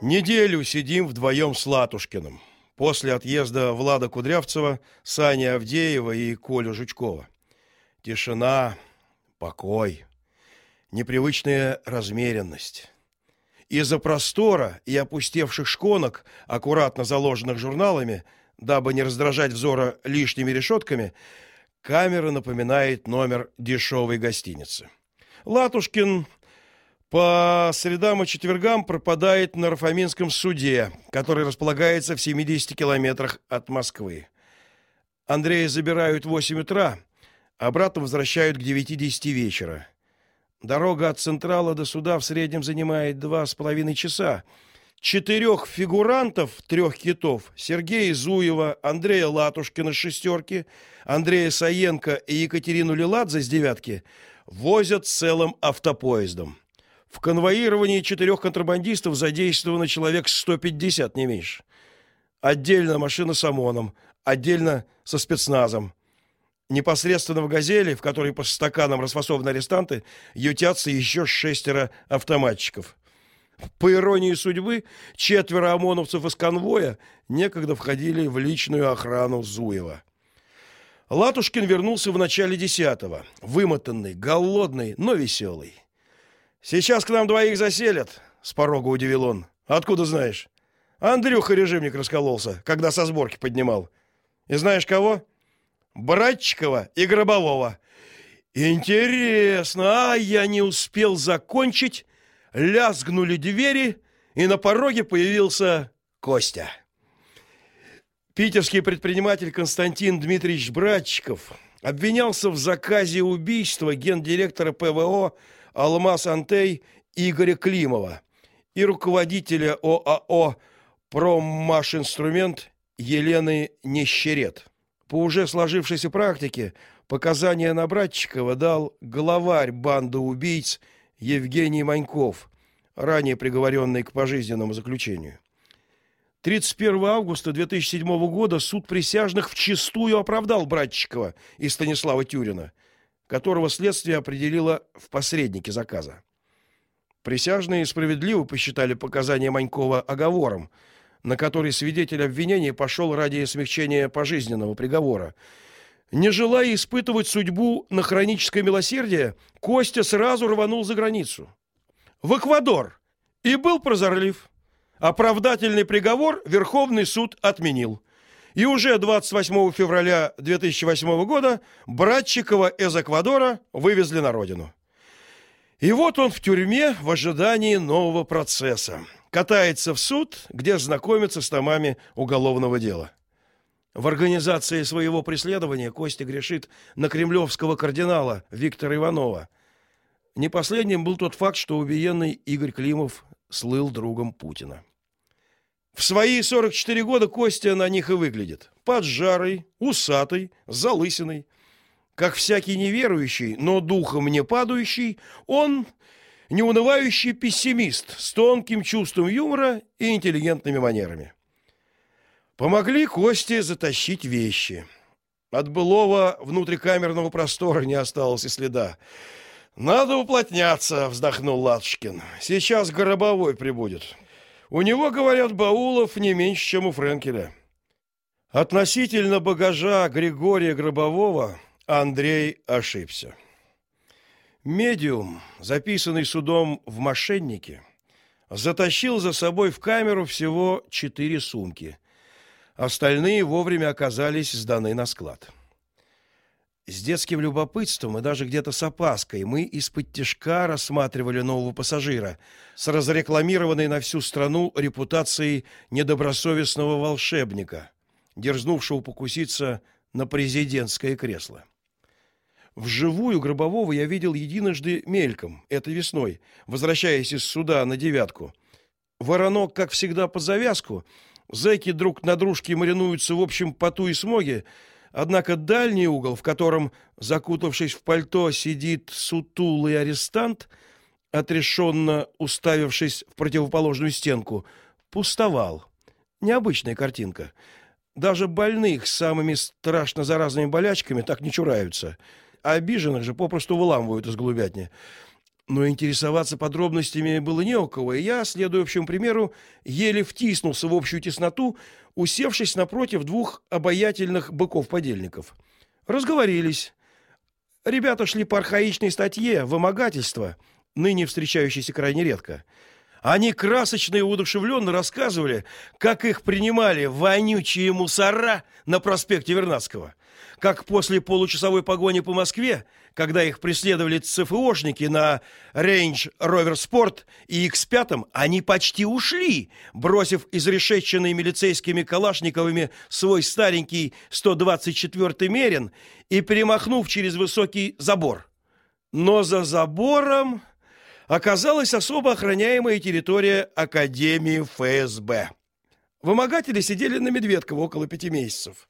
Неделю сидим вдвоем с Латушкиным. После отъезда Влада Кудрявцева, Сани Авдеева и Колю Жучкова. Тишина, покой, непривычная размеренность. Из-за простора и опустевших шконок, аккуратно заложенных журналами, дабы не раздражать взора лишними решетками, камера напоминает номер дешевой гостиницы. Латушкин по средам и четвергам пропадает на Рафаминском суде, который располагается в 70 километрах от Москвы. Андрея забирают в 8 утра, обратно возвращают к 9:10 вечера. Дорога от Централа до суда в среднем занимает два с половиной часа. Четырех фигурантов трех китов Сергея Зуева, Андрея Латушкина с шестерки, Андрея Саенко и Екатерину Лиладзе с девятки возят целым автопоездом. В конвоировании четырех контрабандистов задействовано человек 150, не меньше. Отдельно машина с ОМОНом, отдельно со спецназом. Непосредственно в «Газели», в которой по стаканам расфасованы арестанты, ютятся еще шестеро автоматчиков. По иронии судьбы, четверо ОМОНовцев из конвоя некогда входили в личную охрану Зуева. Латушкин вернулся в начале десятого, вымотанный, голодный, но веселый. Сейчас к нам двоих заселят, с порога удивил он. Откуда знаешь? Андрюха режимник раскололся, когда со сборки поднимал. И знаешь кого? Братчикова и Гробового. Интересно, а я не успел закончить. Лязгнули двери, и на пороге появился Костя. Питерский предприниматель Константин Дмитриевич Братчиков обвинялся в заказе убийства гендиректора ПВО Алмаз Антей Игоря Климова и руководителя ОАО Проммашинструмент Елены Нещерет. По уже сложившейся практике показания на Братчикова дал главарь банды убийц Евгений Маньков, ранее приговоренный к пожизненному заключению. 31 августа 2007 года суд присяжных вчистую оправдал Братчикова и Станислава Тюрина – которого следствие определило в посреднике заказа. Присяжные справедливо посчитали показания Манькова оговором, на который свидетель обвинения пошел ради смягчения пожизненного приговора. Не желая испытывать судьбу на хроническое милосердие, Костя сразу рванул за границу. В Эквадор. И был прозорлив. Оправдательный приговор Верховный суд отменил. И уже 28 февраля 2008 года Братчикова из Эквадора вывезли на родину. И вот он в тюрьме в ожидании нового процесса. Катается в суд, где знакомится с томами уголовного дела. В организации своего преследования Костя грешит на кремлевского кардинала Виктора Иванова. Не последним был тот факт, что убиенный Игорь Климов слыл другом Путина. В свои 44 года Костя на них и выглядит. Поджарый, усатый, залысиной. Как всякий неверующий, но духом не падающий, он неунывающий пессимист с тонким чувством юмора и интеллигентными манерами. Помогли Косте затащить вещи. От былого внутрикамерного простора не осталось и следа. Надо уплотняться, вздохнул Латушкин. Сейчас Горобовой прибудет. У него, говорят, баулов не меньше, чем у Френкеля. Относительно багажа Григория Гробового Андрей ошибся. Медиум, записанный судом в мошеннике, затащил за собой в камеру всего четыре сумки. Остальные вовремя оказались сданы на склад. С детским любопытством и даже где-то с опаской мы из-под тишка рассматривали нового пассажира с разрекламированной на всю страну репутацией недобросовестного волшебника, дерзнувшего покуситься на президентское кресло. Вживую Гробового я видел единожды мельком, это весной, возвращаясь из суда на девятку. Воронок, как всегда, под завязку, зэки друг на дружке маринуются в общем поту и смоге, Однако дальний угол, в котором, закутавшись в пальто, сидит сутулый арестант, отрешенно уставившись в противоположную стенку, пустовал. Необычная картинка. Даже больных с самыми страшно заразными болячками так не чураются. Обиженных же попросту выламывают из голубятни. Но интересоваться подробностями было не у кого, и я, следуя общему примеру, еле втиснулся в общую тесноту, усевшись напротив двух обаятельных быков-подельников. Разговорились. Ребята шли по архаичной статье вымогательство, ныне встречающейся крайне редко. Они красочно и удушевленно рассказывали, как их принимали вонючие мусора на проспекте Вернадского как после получасовой погони по Москве, когда их преследовали ЦФОшники на Range Rover Sport и X5, они почти ушли, бросив изрешеченный милицейскими калашниковыми свой старенький 124-й Мерин и перемахнув через высокий забор. Но за забором оказалась особо охраняемая территория Академии ФСБ. Вымогатели сидели на Медведково около пяти месяцев.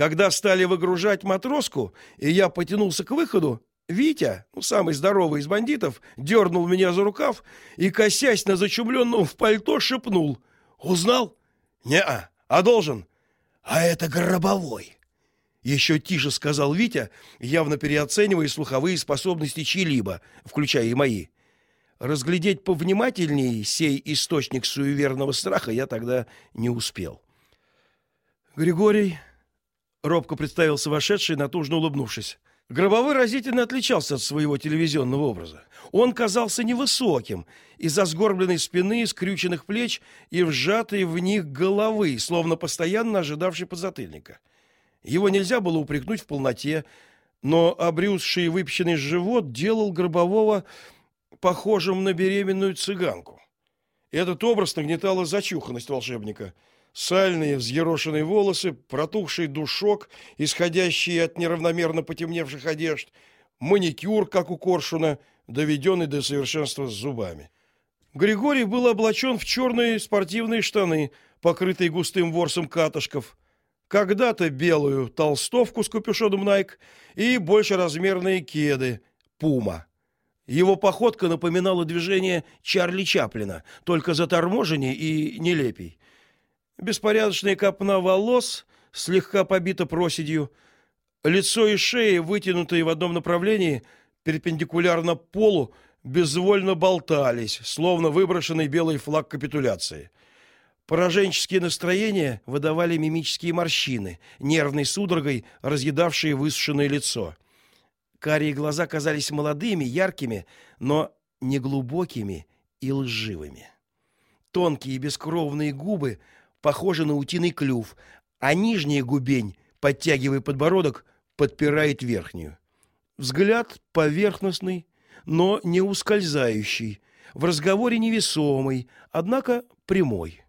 Когда стали выгружать матроску, и я потянулся к выходу, Витя, ну, самый здоровый из бандитов, дернул меня за рукав и, косясь на зачумленного в пальто, шепнул. «Узнал?» «Не-а, а должен?» «А это гробовой!» Еще тише сказал Витя, явно переоценивая слуховые способности чьи-либо, включая и мои. Разглядеть повнимательнее сей источник суеверного страха я тогда не успел. Григорий робко представился вошедший, натужно улыбнувшись. Гробовой разительно отличался от своего телевизионного образа. Он казался невысоким, из-за сгорбленной спины, скрюченных плеч и вжатой в них головы, словно постоянно ожидавший подзатыльника. Его нельзя было упрекнуть в полноте, но обрюзший и выпеченный живот делал Гробового похожим на беременную цыганку. Этот образ нагнетала зачуханность волшебника – сальные взъерошенные волосы, протухший душок, исходящий от неравномерно потемневших одежд, маникюр, как у коршуна, доведенный до совершенства с зубами. Григорий был облачен в черные спортивные штаны, покрытые густым ворсом катышков, когда-то белую толстовку с капюшоном Nike и больше размерные кеды Puma. Его походка напоминала движение Чарли Чаплина, только заторможеннее и нелепей. Беспорядочная копна волос, слегка побита проседью, лицо и шея, вытянутые в одном направлении, перпендикулярно полу, безвольно болтались, словно выброшенный белый флаг капитуляции. Пораженческие настроения выдавали мимические морщины, нервной судорогой разъедавшие высушенное лицо. Карие глаза казались молодыми, яркими, но неглубокими и лживыми. Тонкие бескровные губы похожа на утиный клюв, а нижняя губень, подтягивая подбородок, подпирает верхнюю. Взгляд поверхностный, но не ускользающий, в разговоре невесомый, однако прямой.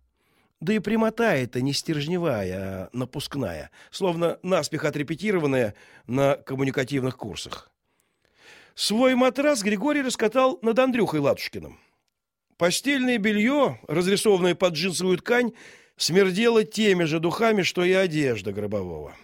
Да и прямота эта не стержневая, а напускная, словно наспех отрепетированная на коммуникативных курсах. Свой матрас Григорий раскатал над Андрюхой Ладушкиным. Постельное белье, разрисованное под джинсовую ткань, смердело теми же духами, что и одежда гробового.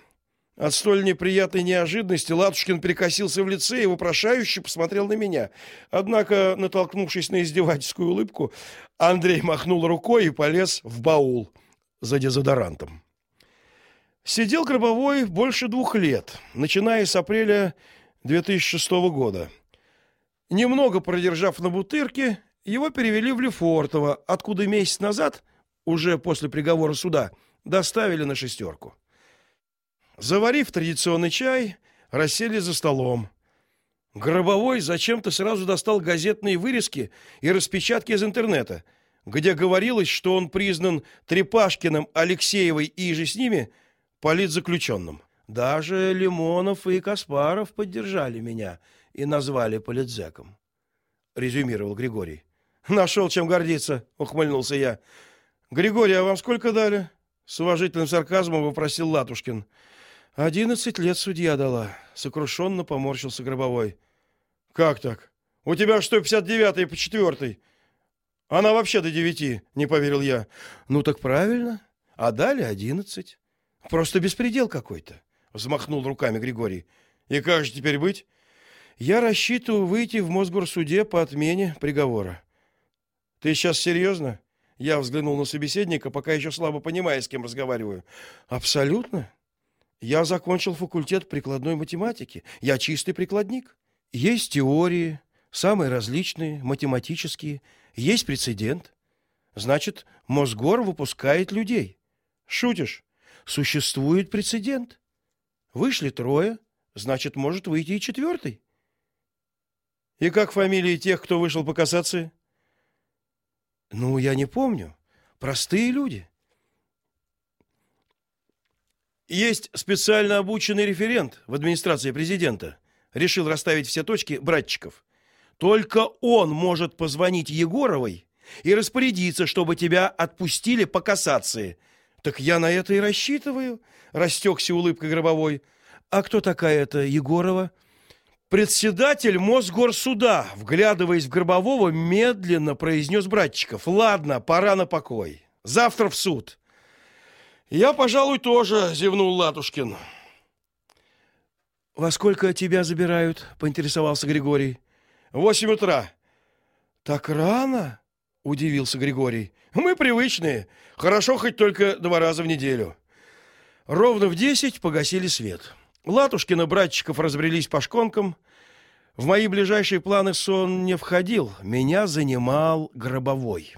От столь неприятной неожиданности Латушкин перекосился в лице и вопрошающе посмотрел на меня. Однако, натолкнувшись на издевательскую улыбку, Андрей махнул рукой и полез в баул за дезодорантом. Сидел Гробовой больше двух лет, начиная с апреля 2006 года. Немного продержав на Бутырке, его перевели в Лефортово, откуда месяц назад – уже после приговора суда, доставили на шестерку. Заварив традиционный чай, рассели за столом. Гробовой зачем-то сразу достал газетные вырезки и распечатки из интернета, где говорилось, что он признан Трепашкиным, Алексеевой и же с ними политзаключенным. Даже Лимонов и Каспаров поддержали меня и назвали политзеком, резюмировал Григорий. Нашел чем гордиться, ухмыльнулся я. Григорий, а вам сколько дали? С уважительным сарказмом вопросил Латушкин. «Одиннадцать лет судья дала, сокрушенно поморщился Гробовой. Как так? У тебя что, 59-й по 4 Она вообще до девяти, не поверил я. Ну так правильно. А дали одиннадцать. Просто беспредел какой-то, взмахнул руками Григорий. И как же теперь быть? Я рассчитываю выйти в Мосгорсуде по отмене приговора. Ты сейчас серьезно? Я взглянул на собеседника, пока еще слабо понимая, с кем разговариваю. Абсолютно. Я закончил факультет прикладной математики. Я чистый прикладник. Есть теории, самые различные, математические. Есть прецедент. Значит, Мосгор выпускает людей. Шутишь? Существует прецедент. Вышли трое, значит, может выйти и четвертый. И как фамилии тех, кто вышел по кассации? Ну, я не помню. Простые люди. Есть специально обученный референт в администрации президента. Решил расставить все точки братчиков. Только он может позвонить Егоровой и распорядиться, чтобы тебя отпустили по кассации. Так я на это и рассчитываю, растекся улыбкой Гробовой. А кто такая эта Егорова? Председатель Мосгорсуда, вглядываясь в Гробового, медленно произнес братчиков: "Ладно, пора на покой. Завтра в суд". Я, пожалуй, тоже, зевнул Латушкин. Во сколько тебя забирают? поинтересовался Григорий. Восемь утра. Так рано? удивился Григорий. Мы привычные. Хорошо хоть только два раза в неделю. Ровно в десять погасили свет. Латушкина братчиков разбрелись по шконкам. В мои ближайшие планы сон не входил. Меня занимал гробовой.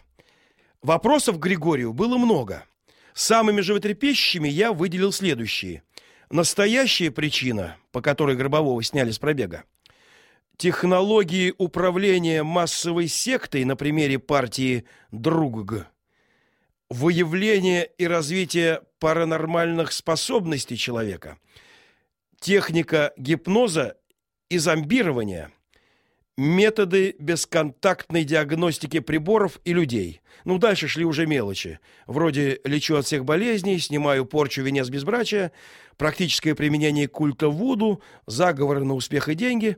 Вопросов Григорию было много. Самыми животрепещущими я выделил следующие. Настоящая причина, по которой Гробового сняли с пробега. Технологии управления массовой сектой на примере партии Другг. Выявление и развитие паранормальных способностей человека – техника гипноза и зомбирования, методы бесконтактной диагностики приборов и людей. Ну, дальше шли уже мелочи, вроде лечу от всех болезней, снимаю порчу венец безбрачия, практическое применение культа Вуду, заговоры на успех и деньги.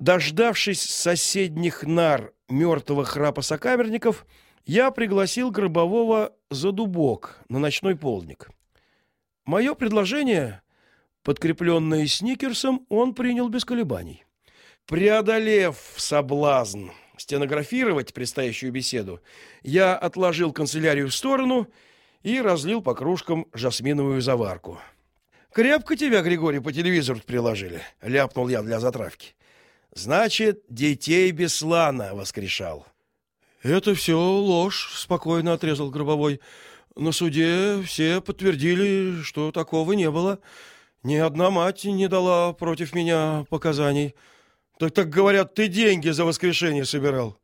Дождавшись соседних нар мертвого храпа сокамерников, я пригласил Гробового за дубок на ночной полдник. Мое предложение подкрепленное сникерсом, он принял без колебаний. Преодолев соблазн стенографировать предстоящую беседу, я отложил канцелярию в сторону и разлил по кружкам жасминовую заварку. Крепко тебя, Григорий, по телевизору приложили, ляпнул я для затравки. Значит, детей Беслана воскрешал. Это все ложь, спокойно отрезал Гробовой. На суде все подтвердили, что такого не было. Ни одна мать не дала против меня показаний. Так так говорят, ты деньги за воскрешение собирал.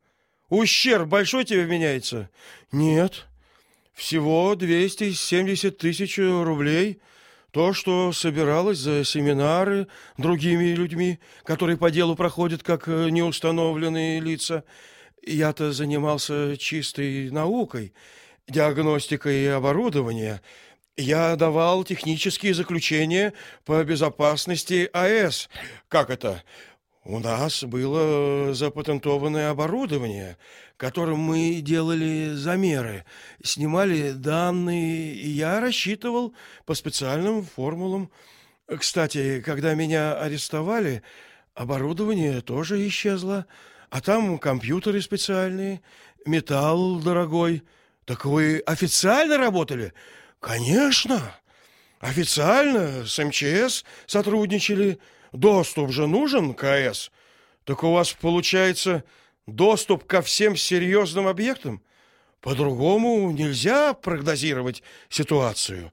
Ущерб большой тебе меняется? Нет. Всего 270 тысяч рублей. То, что собиралось за семинары другими людьми, которые по делу проходят как неустановленные лица. Я-то занимался чистой наукой, диагностикой и оборудования. Я давал технические заключения по безопасности АЭС. Как это? У нас было запатентованное оборудование, которым мы делали замеры, снимали данные, и я рассчитывал по специальным формулам. Кстати, когда меня арестовали, оборудование тоже исчезло, а там компьютеры специальные, металл дорогой. Так вы официально работали? Конечно. Официально с МЧС сотрудничали. Доступ же нужен к АЭС. Так у вас получается доступ ко всем серьезным объектам. По-другому нельзя прогнозировать ситуацию.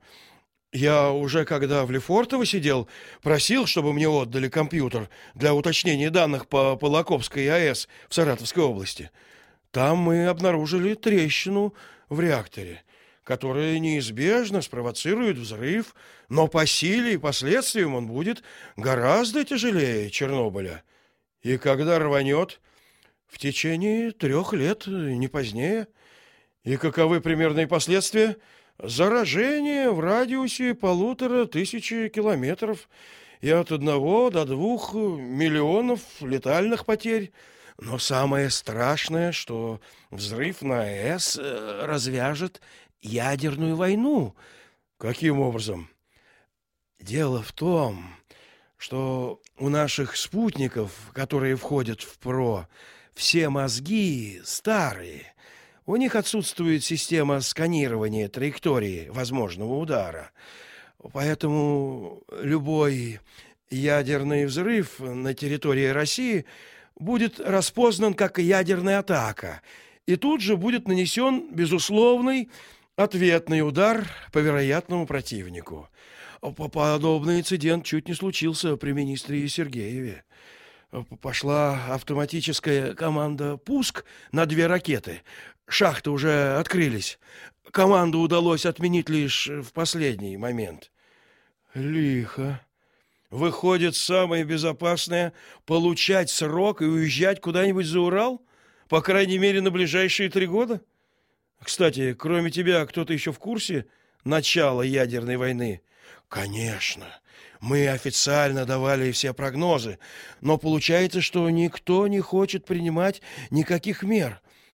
Я уже когда в Лефортово сидел, просил, чтобы мне отдали компьютер для уточнения данных по Полоковской АЭС в Саратовской области. Там мы обнаружили трещину в реакторе которое неизбежно спровоцирует взрыв, но по силе и последствиям он будет гораздо тяжелее Чернобыля. И когда рванет? В течение трех лет, не позднее. И каковы примерные последствия? Заражение в радиусе полутора тысячи километров и от одного до двух миллионов летальных потерь. Но самое страшное, что взрыв на АЭС э, развяжет ядерную войну. Каким образом? Дело в том, что у наших спутников, которые входят в ПРО, все мозги старые. У них отсутствует система сканирования траектории возможного удара. Поэтому любой ядерный взрыв на территории России будет распознан как ядерная атака, и тут же будет нанесен безусловный ответный удар по вероятному противнику. Подобный инцидент чуть не случился при министре Сергееве. Пошла автоматическая команда «Пуск» на две ракеты. Шахты уже открылись. Команду удалось отменить лишь в последний момент. Лихо. Выходит, самое безопасное — получать срок и уезжать куда-нибудь за Урал? По крайней мере, на ближайшие три года? Кстати, кроме тебя, кто-то еще в курсе начала ядерной войны? Конечно. Мы официально давали все прогнозы, но получается, что никто не хочет принимать никаких мер.